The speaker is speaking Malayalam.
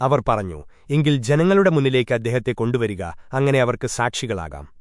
അവർ പറഞ്ഞു എങ്കിൽ ജനങ്ങളുടെ മുന്നിലേക്ക് അദ്ദേഹത്തെ കൊണ്ടുവരിക അങ്ങനെ അവർക്ക് സാക്ഷികളാകാം.